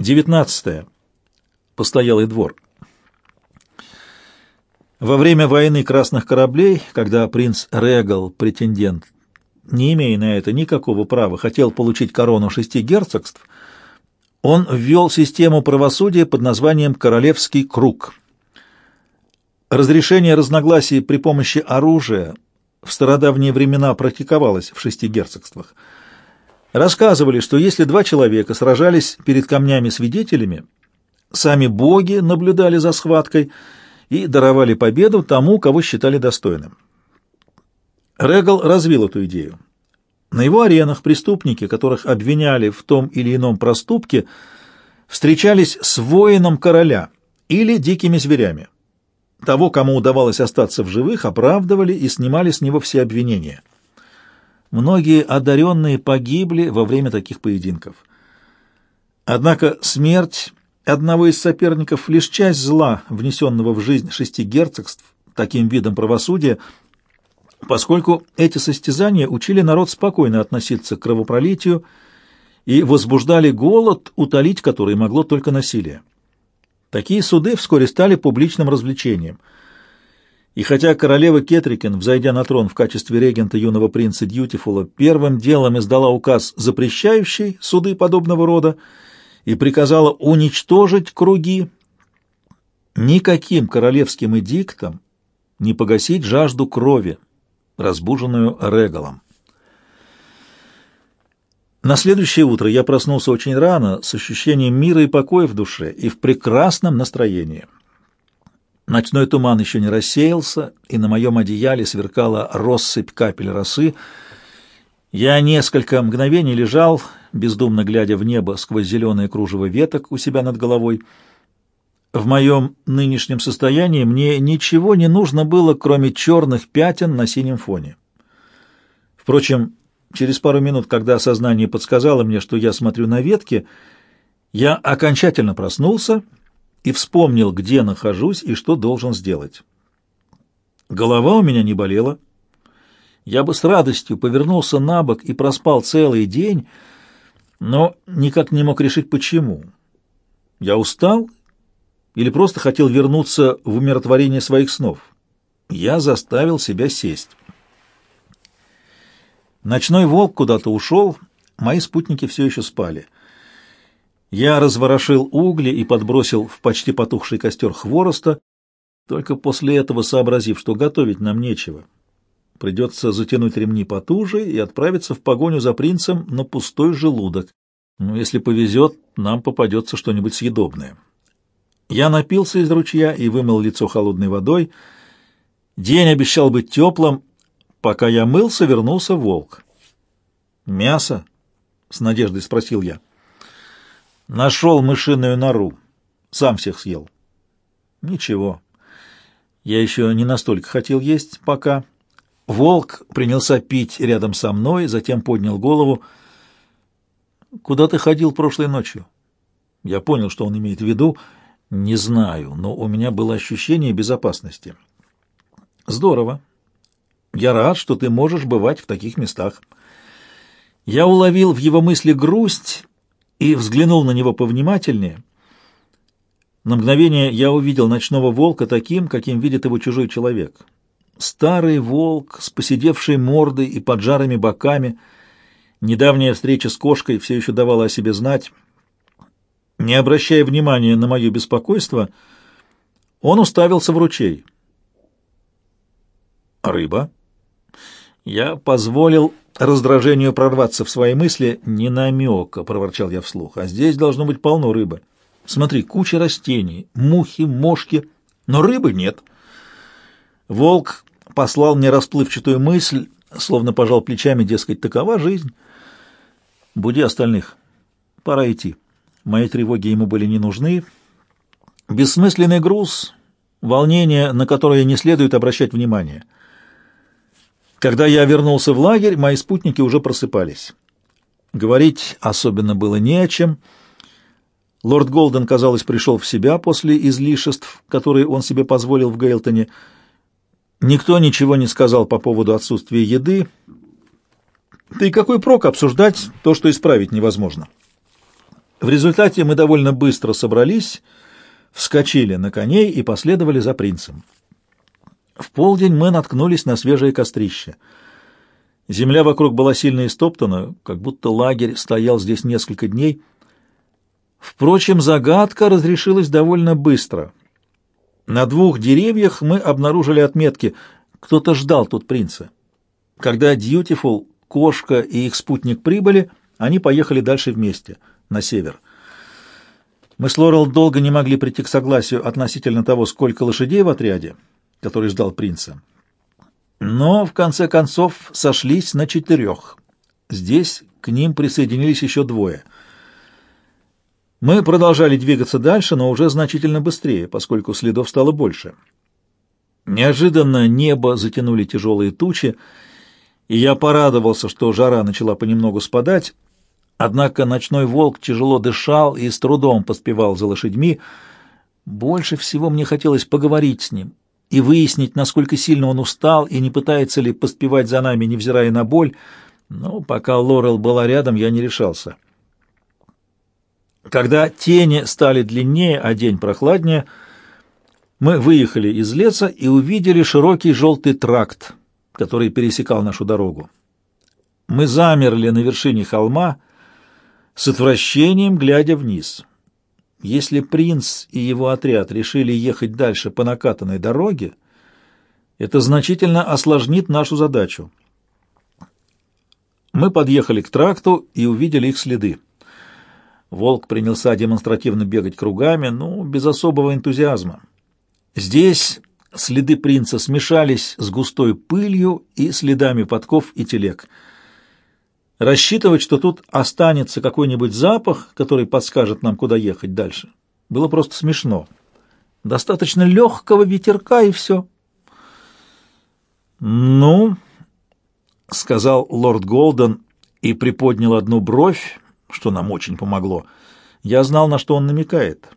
19. Постоялый двор. Во время войны красных кораблей, когда принц Регал, претендент, не имея на это никакого права, хотел получить корону шести герцогств, он ввел систему правосудия под названием «Королевский круг». Разрешение разногласий при помощи оружия в стародавние времена практиковалось в шести герцогствах. Рассказывали, что если два человека сражались перед камнями-свидетелями, сами боги наблюдали за схваткой и даровали победу тому, кого считали достойным. Регал развил эту идею. На его аренах преступники, которых обвиняли в том или ином проступке, встречались с воином короля или дикими зверями. Того, кому удавалось остаться в живых, оправдывали и снимали с него все обвинения. Многие одаренные погибли во время таких поединков. Однако смерть одного из соперников — лишь часть зла, внесенного в жизнь шести герцогств таким видом правосудия — поскольку эти состязания учили народ спокойно относиться к кровопролитию и возбуждали голод, утолить который могло только насилие. Такие суды вскоре стали публичным развлечением. И хотя королева Кетрикен, взойдя на трон в качестве регента юного принца Дьютифула, первым делом издала указ, запрещающий суды подобного рода, и приказала уничтожить круги, никаким королевским эдиктом не погасить жажду крови, разбуженную Регалом. На следующее утро я проснулся очень рано, с ощущением мира и покоя в душе и в прекрасном настроении. Ночной туман еще не рассеялся, и на моем одеяле сверкала россыпь капель росы. Я несколько мгновений лежал, бездумно глядя в небо сквозь зеленое кружево веток у себя над головой. В моем нынешнем состоянии мне ничего не нужно было, кроме черных пятен на синем фоне. Впрочем, через пару минут, когда сознание подсказало мне, что я смотрю на ветки, я окончательно проснулся и вспомнил, где нахожусь и что должен сделать. Голова у меня не болела. Я бы с радостью повернулся на бок и проспал целый день, но никак не мог решить, почему. Я устал или просто хотел вернуться в умиротворение своих снов. Я заставил себя сесть. Ночной волк куда-то ушел, мои спутники все еще спали. Я разворошил угли и подбросил в почти потухший костер хвороста, только после этого сообразив, что готовить нам нечего. Придется затянуть ремни потуже и отправиться в погоню за принцем на пустой желудок. Но если повезет, нам попадется что-нибудь съедобное. Я напился из ручья и вымыл лицо холодной водой. День обещал быть теплым. Пока я мылся, вернулся волк. «Мясо?» — с надеждой спросил я. «Нашел мышиную нору. Сам всех съел». «Ничего. Я еще не настолько хотел есть пока». Волк принялся пить рядом со мной, затем поднял голову. «Куда ты ходил прошлой ночью?» Я понял, что он имеет в виду — не знаю, но у меня было ощущение безопасности. Здорово. Я рад, что ты можешь бывать в таких местах. Я уловил в его мысли грусть и взглянул на него повнимательнее. На мгновение я увидел ночного волка таким, каким видит его чужой человек. Старый волк с поседевшей мордой и поджарыми боками. Недавняя встреча с кошкой все еще давала о себе знать — не обращая внимания на мое беспокойство, он уставился в ручей. «Рыба?» Я позволил раздражению прорваться в свои мысли. «Не намека», — проворчал я вслух, — «а здесь должно быть полно рыбы. Смотри, куча растений, мухи, мошки, но рыбы нет». Волк послал мне расплывчатую мысль, словно пожал плечами, дескать, такова жизнь. «Буди остальных. Пора идти». Мои тревоги ему были не нужны. Бессмысленный груз, волнение, на которое не следует обращать внимание. Когда я вернулся в лагерь, мои спутники уже просыпались. Говорить особенно было не о чем. Лорд Голден, казалось, пришел в себя после излишеств, которые он себе позволил в Гейлтоне. Никто ничего не сказал по поводу отсутствия еды. Да и какой прок обсуждать то, что исправить невозможно? В результате мы довольно быстро собрались, вскочили на коней и последовали за принцем. В полдень мы наткнулись на свежее кострище. Земля вокруг была сильно истоптана, как будто лагерь стоял здесь несколько дней. Впрочем, загадка разрешилась довольно быстро. На двух деревьях мы обнаружили отметки. Кто-то ждал тут принца. Когда Дьютифул, Кошка и их спутник прибыли, они поехали дальше вместе, на север. Мы с Лорел долго не могли прийти к согласию относительно того, сколько лошадей в отряде, который ждал принца. Но, в конце концов, сошлись на четырех. Здесь к ним присоединились еще двое. Мы продолжали двигаться дальше, но уже значительно быстрее, поскольку следов стало больше. Неожиданно небо затянули тяжелые тучи, и я порадовался, что жара начала понемногу спадать, однако ночной волк тяжело дышал и с трудом поспевал за лошадьми. Больше всего мне хотелось поговорить с ним и выяснить, насколько сильно он устал и не пытается ли поспевать за нами, невзирая на боль, но пока Лорел была рядом, я не решался. Когда тени стали длиннее, а день прохладнее, мы выехали из леса и увидели широкий желтый тракт, который пересекал нашу дорогу. Мы замерли на вершине холма, с отвращением глядя вниз. Если принц и его отряд решили ехать дальше по накатанной дороге, это значительно осложнит нашу задачу. Мы подъехали к тракту и увидели их следы. Волк принялся демонстративно бегать кругами, но без особого энтузиазма. Здесь следы принца смешались с густой пылью и следами подков и телег. Рассчитывать, что тут останется какой-нибудь запах, который подскажет нам, куда ехать дальше, было просто смешно. Достаточно легкого ветерка, и все. «Ну...» — сказал лорд Голден и приподнял одну бровь, что нам очень помогло. Я знал, на что он намекает.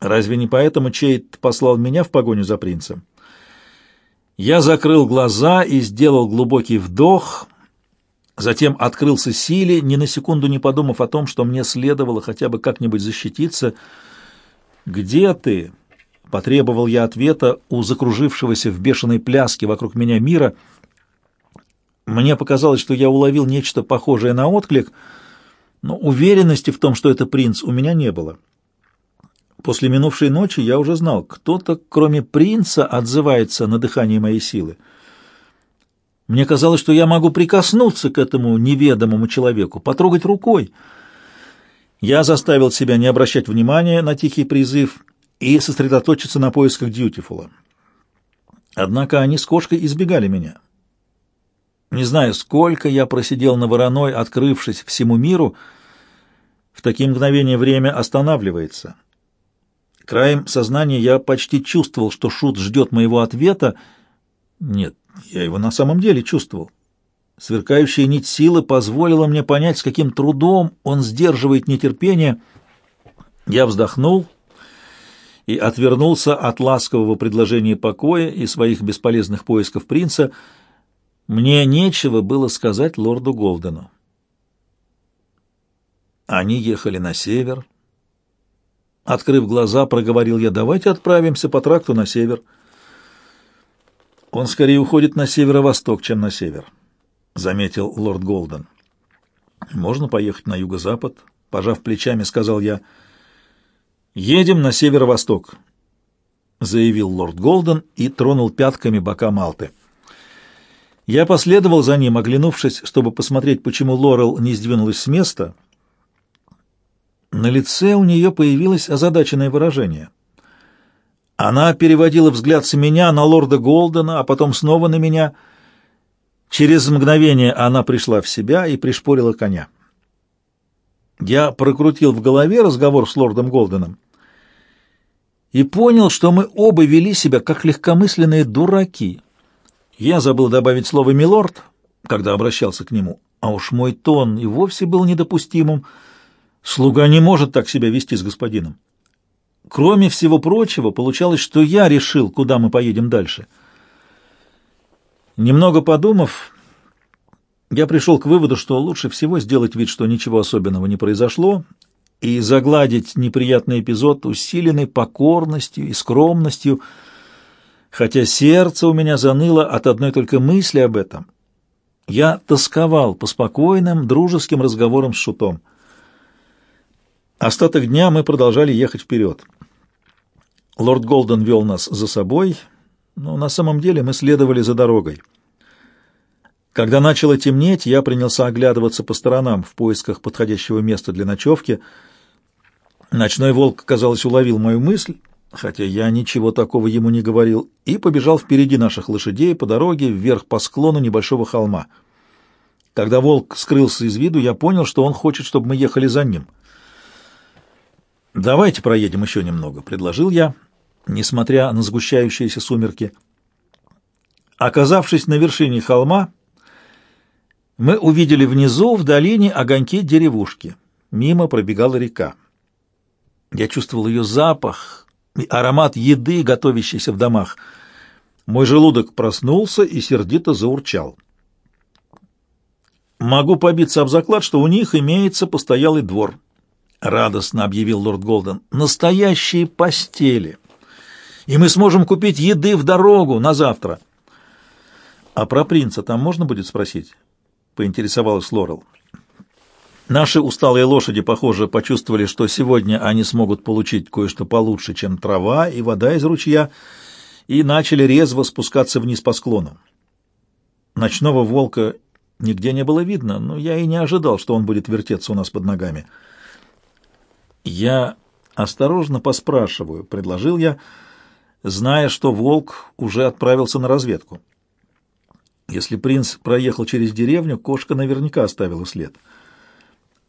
Разве не поэтому Чейт послал меня в погоню за принцем? Я закрыл глаза и сделал глубокий вдох, затем открылся силе, ни на секунду не подумав о том, что мне следовало хотя бы как-нибудь защититься. «Где ты?» — потребовал я ответа у закружившегося в бешеной пляске вокруг меня мира — мне показалось, что я уловил нечто похожее на отклик, но уверенности в том, что это принц, у меня не было. После минувшей ночи я уже знал, кто-то, кроме принца, отзывается на дыхание моей силы. Мне казалось, что я могу прикоснуться к этому неведомому человеку, потрогать рукой. Я заставил себя не обращать внимания на тихий призыв и сосредоточиться на поисках Дьютифула. Однако они с кошкой избегали меня. Не знаю, сколько я просидел на вороной, открывшись всему миру, в такие мгновения время останавливается. Краем сознания я почти чувствовал, что Шут ждет моего ответа. Нет, я его на самом деле чувствовал. Сверкающая нить силы позволила мне понять, с каким трудом он сдерживает нетерпение. Я вздохнул и отвернулся от ласкового предложения покоя и своих бесполезных поисков принца — мне нечего было сказать лорду Голдену. Они ехали на север. Открыв глаза, проговорил я, давайте отправимся по тракту на север. Он скорее уходит на северо-восток, чем на север, заметил лорд Голден. Можно поехать на юго-запад, пожав плечами, сказал я. Едем на северо-восток, заявил лорд Голден и тронул пятками бока Малты. Я последовал за ним, оглянувшись, чтобы посмотреть, почему Лорел не сдвинулась с места. На лице у нее появилось озадаченное выражение. Она переводила взгляд с меня на лорда Голдена, а потом снова на меня. Через мгновение она пришла в себя и пришпорила коня. Я прокрутил в голове разговор с лордом Голденом и понял, что мы оба вели себя как легкомысленные дураки — я забыл добавить слово «милорд», когда обращался к нему, а уж мой тон и вовсе был недопустимым. Слуга не может так себя вести с господином. Кроме всего прочего, получалось, что я решил, куда мы поедем дальше. Немного подумав, я пришел к выводу, что лучше всего сделать вид, что ничего особенного не произошло, и загладить неприятный эпизод усиленной покорностью и скромностью, хотя сердце у меня заныло от одной только мысли об этом. Я тосковал по спокойным, дружеским разговорам с Шутом. Остаток дня мы продолжали ехать вперед. Лорд Голден вел нас за собой, но на самом деле мы следовали за дорогой. Когда начало темнеть, я принялся оглядываться по сторонам в поисках подходящего места для ночевки. Ночной волк, казалось, уловил мою мысль, хотя я ничего такого ему не говорил, и побежал впереди наших лошадей по дороге вверх по склону небольшого холма. Когда волк скрылся из виду, я понял, что он хочет, чтобы мы ехали за ним. «Давайте проедем еще немного», — предложил я, несмотря на сгущающиеся сумерки. Оказавшись на вершине холма, мы увидели внизу, в долине, огоньки деревушки. Мимо пробегала река. Я чувствовал ее запах и аромат еды, готовящейся в домах. Мой желудок проснулся и сердито заурчал. «Могу побиться об заклад, что у них имеется постоялый двор», — радостно объявил лорд Голден. «Настоящие постели. И мы сможем купить еды в дорогу на завтра». «А про принца там можно будет спросить?» поинтересовалась Лорел. Наши усталые лошади, похоже, почувствовали, что сегодня они смогут получить кое-что получше, чем трава и вода из ручья, и начали резво спускаться вниз по склону. Ночного волка нигде не было видно, но я и не ожидал, что он будет вертеться у нас под ногами. «Я осторожно поспрашиваю», — предложил я, зная, что волк уже отправился на разведку. Если принц проехал через деревню, кошка наверняка оставила след.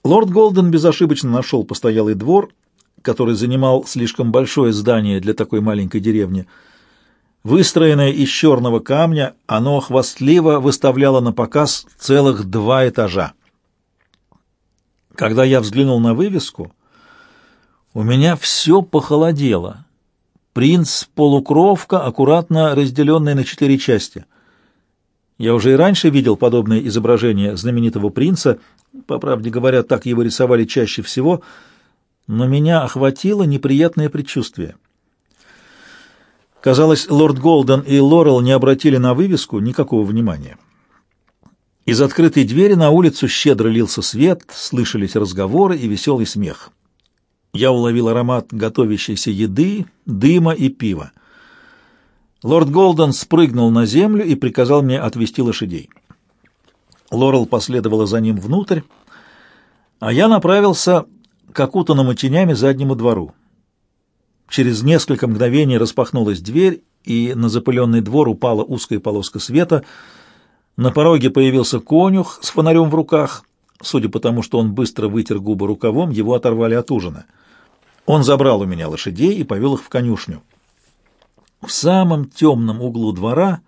Лорд Голден безошибочно нашел постоялый двор, который занимал слишком большое здание для такой маленькой деревни. Выстроенное из черного камня, оно хвастливо выставляло на показ целых два этажа. Когда я взглянул на вывеску, у меня все похолодело. Принц-полукровка, аккуратно разделенный на четыре части. Я уже и раньше видел подобное изображение знаменитого принца, по правде говоря, так его рисовали чаще всего, но меня охватило неприятное предчувствие. Казалось, лорд Голден и Лорел не обратили на вывеску никакого внимания. Из открытой двери на улицу щедро лился свет, слышались разговоры и веселый смех. Я уловил аромат готовящейся еды, дыма и пива. Лорд Голден спрыгнул на землю и приказал мне отвести лошадей. Лорел последовала за ним внутрь, а я направился к окутанному тенями заднему двору. Через несколько мгновений распахнулась дверь, и на запыленный двор упала узкая полоска света. На пороге появился конюх с фонарем в руках. Судя по тому, что он быстро вытер губы рукавом, его оторвали от ужина. Он забрал у меня лошадей и повел их в конюшню. В самом темном углу двора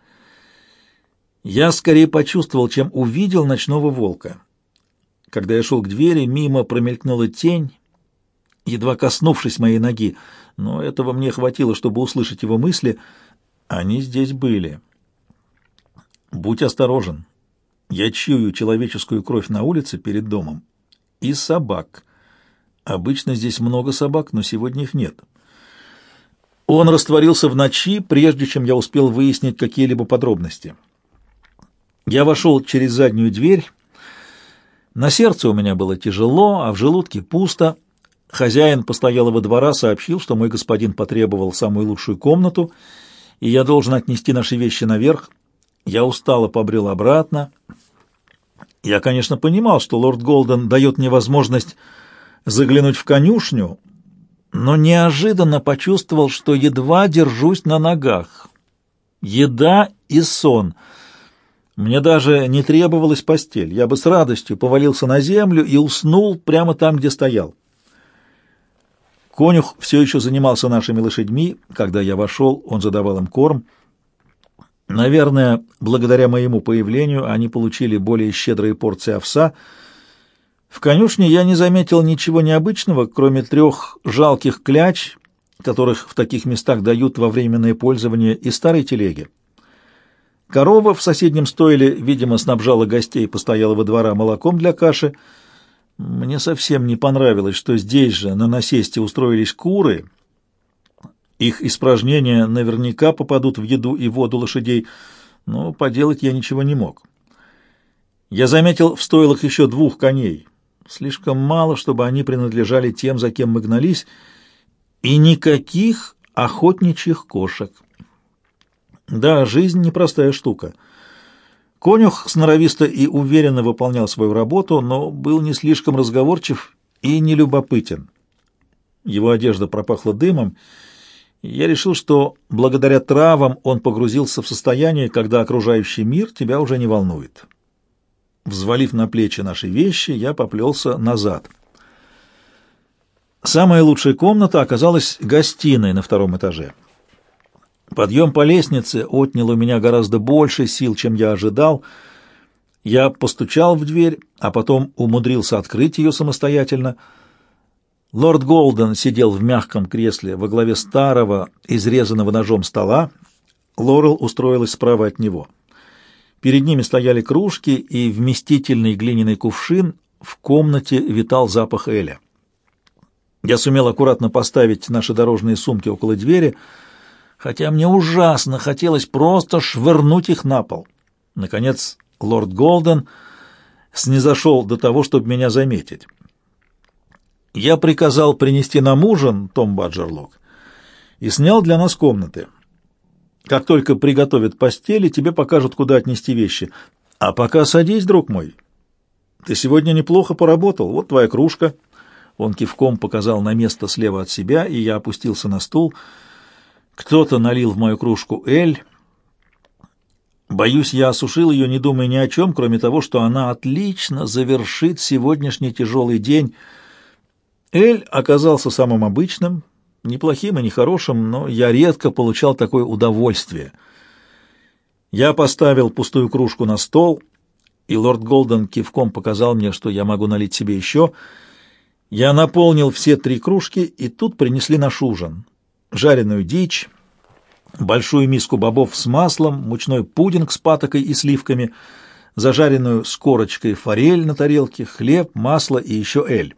я скорее почувствовал, чем увидел ночного волка. Когда я шел к двери, мимо промелькнула тень, едва коснувшись моей ноги, но этого мне хватило, чтобы услышать его мысли. Они здесь были. Будь осторожен. Я чую человеческую кровь на улице перед домом. И собак. Обычно здесь много собак, но сегодня их нет. Он растворился в ночи, прежде чем я успел выяснить какие-либо подробности. Я вошел через заднюю дверь. На сердце у меня было тяжело, а в желудке пусто. Хозяин постоялого двора сообщил, что мой господин потребовал самую лучшую комнату, и я должен отнести наши вещи наверх. Я устало побрел обратно. Я, конечно, понимал, что лорд Голден дает мне возможность заглянуть в конюшню, но неожиданно почувствовал, что едва держусь на ногах. Еда и сон. Мне даже не требовалась постель. Я бы с радостью повалился на землю и уснул прямо там, где стоял. Конюх все еще занимался нашими лошадьми. Когда я вошел, он задавал им корм. Наверное, благодаря моему появлению они получили более щедрые порции овса — в конюшне я не заметил ничего необычного, кроме трех жалких кляч, которых в таких местах дают во временное пользование, и старой телеги. Корова в соседнем стойле, видимо, снабжала гостей постоялого двора молоком для каши, Мне совсем не понравилось, что здесь же на насесте устроились куры. Их испражнения наверняка попадут в еду и воду лошадей, но поделать я ничего не мог. Я заметил в стойлах еще двух коней. Слишком мало, чтобы они принадлежали тем, за кем мы гнались, и никаких охотничьих кошек. Да, жизнь непростая штука. Конюх сноровисто и уверенно выполнял свою работу, но был не слишком разговорчив и нелюбопытен. Его одежда пропахла дымом, и я решил, что благодаря травам он погрузился в состояние, когда окружающий мир тебя уже не волнует. Взвалив на плечи наши вещи, я поплелся назад. Самая лучшая комната оказалась гостиной на втором этаже. Подъем по лестнице отнял у меня гораздо больше сил, чем я ожидал. Я постучал в дверь, а потом умудрился открыть ее самостоятельно. Лорд Голден сидел в мягком кресле во главе старого, изрезанного ножом стола. Лорел устроилась справа от него. Перед ними стояли кружки и вместительный глиняный кувшин. В комнате витал запах эля. Я сумел аккуратно поставить наши дорожные сумки около двери — хотя мне ужасно хотелось просто швырнуть их на пол. Наконец, лорд Голден снизошел до того, чтобы меня заметить. Я приказал принести нам ужин, Том Баджерлок, и снял для нас комнаты. Как только приготовят постели, тебе покажут, куда отнести вещи. А пока садись, друг мой. Ты сегодня неплохо поработал. Вот твоя кружка. Он кивком показал на место слева от себя, и я опустился на стул — кто-то налил в мою кружку эль. Боюсь, я осушил ее, не думая ни о чем, кроме того, что она отлично завершит сегодняшний тяжелый день. Эль оказался самым обычным, неплохим и нехорошим, но я редко получал такое удовольствие. Я поставил пустую кружку на стол, и лорд Голден кивком показал мне, что я могу налить себе еще. Я наполнил все три кружки, и тут принесли наш ужин жареную дичь, большую миску бобов с маслом, мучной пудинг с патокой и сливками, зажаренную с корочкой форель на тарелке, хлеб, масло и еще эль.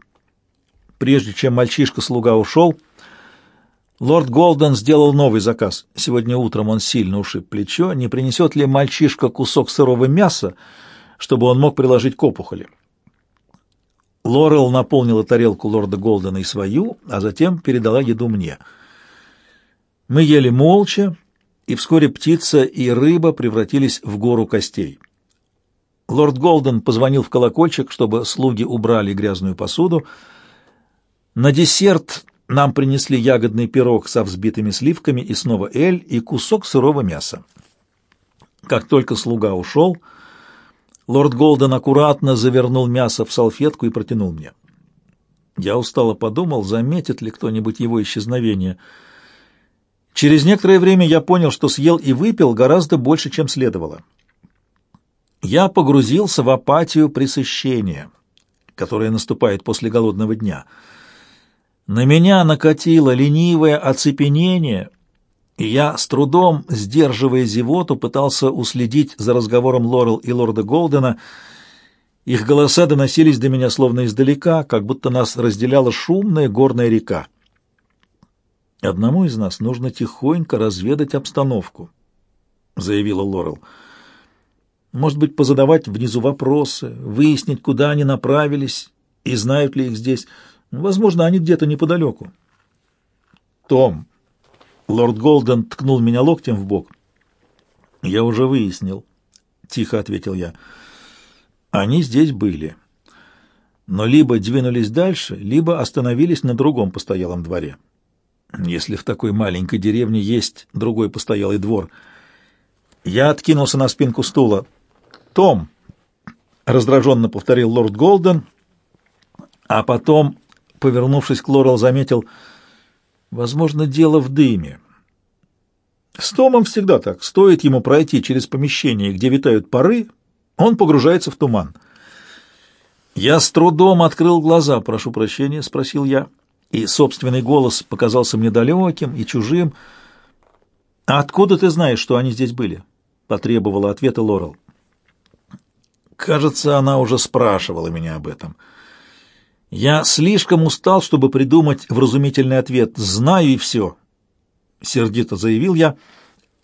Прежде чем мальчишка-слуга ушел, лорд Голден сделал новый заказ. Сегодня утром он сильно ушиб плечо. Не принесет ли мальчишка кусок сырого мяса, чтобы он мог приложить к опухоли? Лорел наполнила тарелку лорда Голдена и свою, а затем передала еду мне — мы ели молча, и вскоре птица и рыба превратились в гору костей. Лорд Голден позвонил в колокольчик, чтобы слуги убрали грязную посуду. На десерт нам принесли ягодный пирог со взбитыми сливками и снова эль и кусок сырого мяса. Как только слуга ушел, лорд Голден аккуратно завернул мясо в салфетку и протянул мне. Я устало подумал, заметит ли кто-нибудь его исчезновение — Через некоторое время я понял, что съел и выпил гораздо больше, чем следовало. Я погрузился в апатию пресыщения, которая наступает после голодного дня. На меня накатило ленивое оцепенение, и я, с трудом сдерживая зевоту, пытался уследить за разговором Лорел и лорда Голдена. Их голоса доносились до меня словно издалека, как будто нас разделяла шумная горная река. Одному из нас нужно тихонько разведать обстановку, заявила Лорел. Может быть, позадавать внизу вопросы, выяснить, куда они направились и знают ли их здесь. Возможно, они где-то неподалеку. Том, лорд Голден ткнул меня локтем в бок. Я уже выяснил, тихо ответил я. Они здесь были. Но либо двинулись дальше, либо остановились на другом постоялом дворе если в такой маленькой деревне есть другой постоялый двор. Я откинулся на спинку стула. «Том!» — раздраженно повторил лорд Голден, а потом, повернувшись к Лорел, заметил, «Возможно, дело в дыме». С Томом всегда так. Стоит ему пройти через помещение, где витают пары, он погружается в туман. «Я с трудом открыл глаза, прошу прощения», — спросил я и собственный голос показался мне далеким и чужим. «А откуда ты знаешь, что они здесь были?» — потребовала ответа Лорел. Кажется, она уже спрашивала меня об этом. Я слишком устал, чтобы придумать вразумительный ответ. Знаю и все. Сердито заявил я,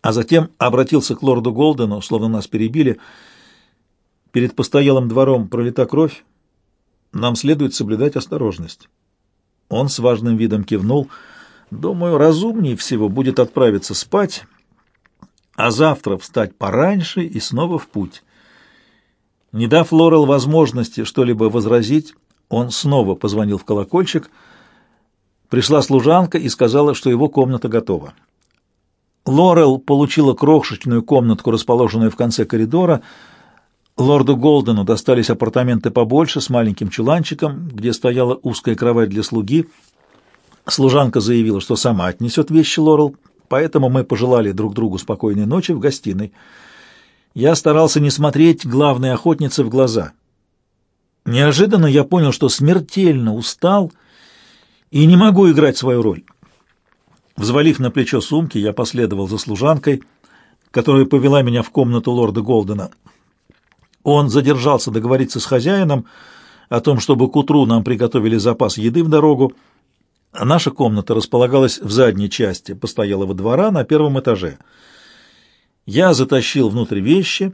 а затем обратился к лорду Голдену, словно нас перебили. Перед постоялым двором пролита кровь. Нам следует соблюдать осторожность. Он с важным видом кивнул. Думаю, разумнее всего будет отправиться спать, а завтра встать пораньше и снова в путь. Не дав Лорел возможности что-либо возразить, он снова позвонил в колокольчик. Пришла служанка и сказала, что его комната готова. Лорел получила крошечную комнатку, расположенную в конце коридора. Лорду Голдену достались апартаменты побольше, с маленьким чуланчиком, где стояла узкая кровать для слуги. Служанка заявила, что сама отнесет вещи Лорел, поэтому мы пожелали друг другу спокойной ночи в гостиной. Я старался не смотреть главной охотнице в глаза. Неожиданно я понял, что смертельно устал и не могу играть свою роль. Взвалив на плечо сумки, я последовал за служанкой, которая повела меня в комнату лорда Голдена. Он задержался договориться с хозяином о том, чтобы к утру нам приготовили запас еды в дорогу. Наша комната располагалась в задней части постоялого двора на первом этаже — я затащил внутрь вещи,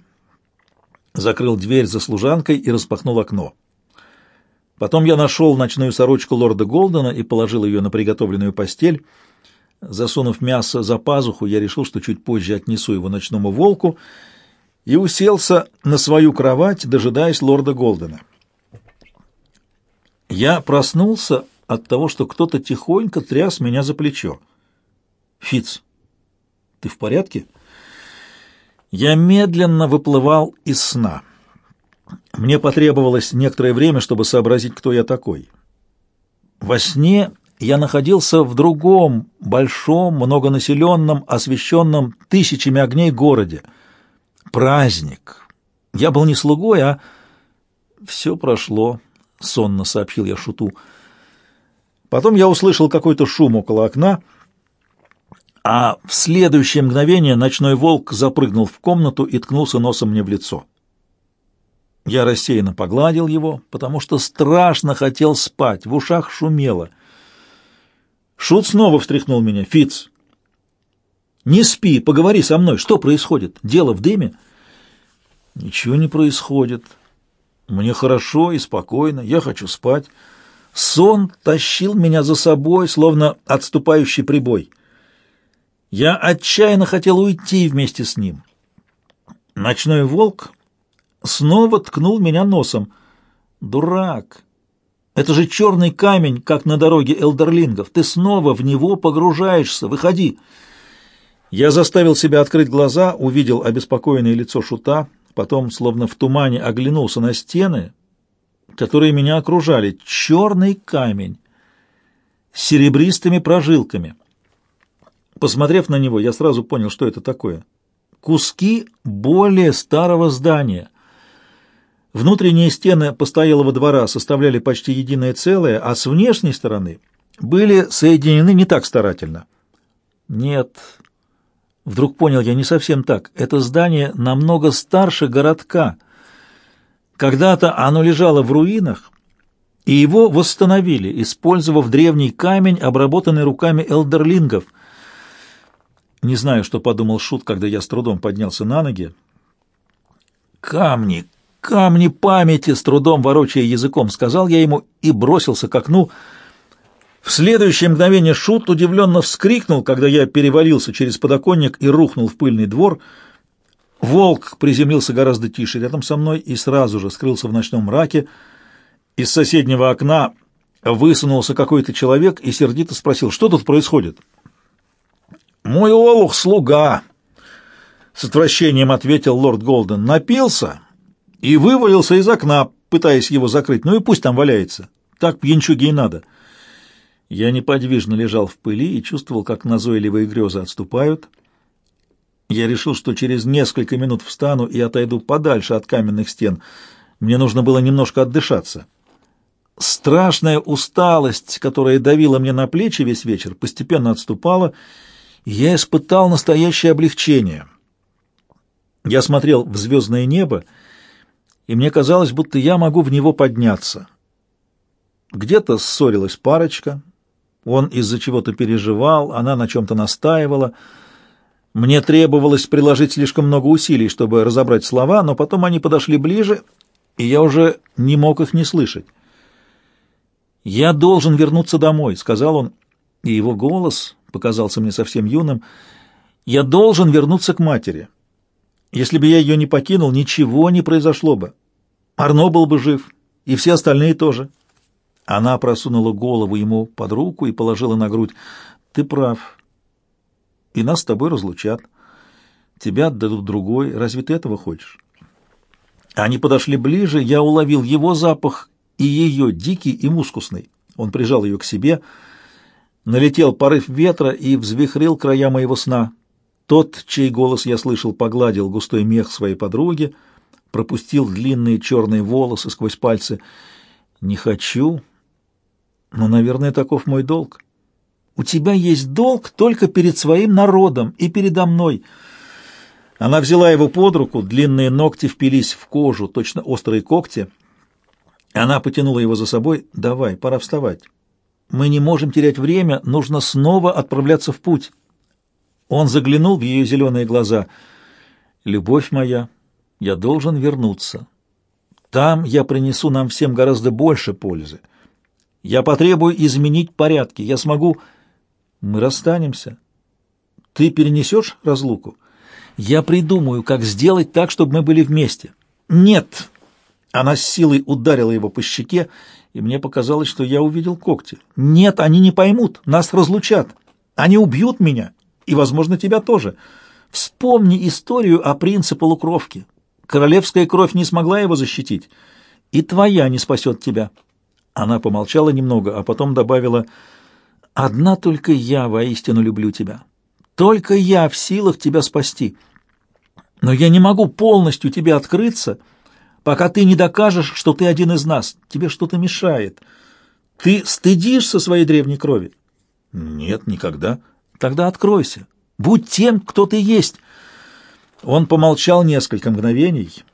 закрыл дверь за служанкой и распахнул окно. Потом я нашел ночную сорочку лорда Голдена и положил ее на приготовленную постель. Засунув мясо за пазуху, я решил, что чуть позже отнесу его ночному волку и уселся на свою кровать, дожидаясь лорда Голдена. Я проснулся от того, что кто-то тихонько тряс меня за плечо. «Фиц, ты в порядке?» Я медленно выплывал из сна. Мне потребовалось некоторое время, чтобы сообразить, кто я такой. Во сне я находился в другом, большом, многонаселенном, освещенном тысячами огней городе. Праздник. Я был не слугой, а... Все прошло, — сонно сообщил я Шуту. Потом я услышал какой-то шум около окна — а в следующее мгновение ночной волк запрыгнул в комнату и ткнулся носом мне в лицо. Я рассеянно погладил его, потому что страшно хотел спать, в ушах шумело. Шут снова встряхнул меня. «Фиц, не спи, поговори со мной. Что происходит? Дело в дыме?» «Ничего не происходит. Мне хорошо и спокойно. Я хочу спать». Сон тащил меня за собой, словно отступающий прибой. Я отчаянно хотел уйти вместе с ним. Ночной волк снова ткнул меня носом. «Дурак! Это же черный камень, как на дороге элдерлингов. Ты снова в него погружаешься. Выходи!» Я заставил себя открыть глаза, увидел обеспокоенное лицо шута, потом, словно в тумане, оглянулся на стены, которые меня окружали. Черный камень с серебристыми прожилками — Посмотрев на него, я сразу понял, что это такое. Куски более старого здания. Внутренние стены постоялого двора составляли почти единое целое, а с внешней стороны были соединены не так старательно. Нет, вдруг понял я не совсем так. Это здание намного старше городка. Когда-то оно лежало в руинах, и его восстановили, использовав древний камень, обработанный руками элдерлингов — не знаю, что подумал Шут, когда я с трудом поднялся на ноги. «Камни, камни памяти!» — с трудом ворочая языком, сказал я ему и бросился к окну. В следующее мгновение Шут удивленно вскрикнул, когда я перевалился через подоконник и рухнул в пыльный двор. Волк приземлился гораздо тише рядом со мной и сразу же скрылся в ночном мраке. Из соседнего окна высунулся какой-то человек и сердито спросил, что тут происходит. «Мой олух — слуга!» — с отвращением ответил лорд Голден. «Напился и вывалился из окна, пытаясь его закрыть. Ну и пусть там валяется. Так пьянчуге и надо». Я неподвижно лежал в пыли и чувствовал, как назойливые грезы отступают. Я решил, что через несколько минут встану и отойду подальше от каменных стен. Мне нужно было немножко отдышаться. Страшная усталость, которая давила мне на плечи весь вечер, постепенно отступала, я испытал настоящее облегчение. Я смотрел в звездное небо, и мне казалось, будто я могу в него подняться. Где-то ссорилась парочка, он из-за чего-то переживал, она на чем-то настаивала. Мне требовалось приложить слишком много усилий, чтобы разобрать слова, но потом они подошли ближе, и я уже не мог их не слышать. «Я должен вернуться домой», — сказал он, и его голос показался мне совсем юным. «Я должен вернуться к матери. Если бы я ее не покинул, ничего не произошло бы. Арно был бы жив, и все остальные тоже». Она просунула голову ему под руку и положила на грудь. «Ты прав. И нас с тобой разлучат. Тебя отдадут другой. Разве ты этого хочешь?» Они подошли ближе, я уловил его запах и ее, дикий и мускусный. Он прижал ее к себе, налетел порыв ветра и взвихрил края моего сна. Тот, чей голос я слышал, погладил густой мех своей подруги, пропустил длинные черные волосы сквозь пальцы. «Не хочу, но, наверное, таков мой долг. У тебя есть долг только перед своим народом и передо мной». Она взяла его под руку, длинные ногти впились в кожу, точно острые когти — она потянула его за собой. «Давай, пора вставать. Мы не можем терять время, нужно снова отправляться в путь». Он заглянул в ее зеленые глаза. «Любовь моя, я должен вернуться. Там я принесу нам всем гораздо больше пользы. Я потребую изменить порядки. Я смогу... Мы расстанемся. Ты перенесешь разлуку? Я придумаю, как сделать так, чтобы мы были вместе. Нет, она с силой ударила его по щеке, и мне показалось, что я увидел когти. «Нет, они не поймут, нас разлучат. Они убьют меня, и, возможно, тебя тоже. Вспомни историю о принце полукровки. Королевская кровь не смогла его защитить, и твоя не спасет тебя». Она помолчала немного, а потом добавила, «Одна только я воистину люблю тебя. Только я в силах тебя спасти. Но я не могу полностью тебе открыться» пока ты не докажешь, что ты один из нас. Тебе что-то мешает. Ты стыдишься своей древней крови? Нет, никогда. Тогда откройся. Будь тем, кто ты есть. Он помолчал несколько мгновений.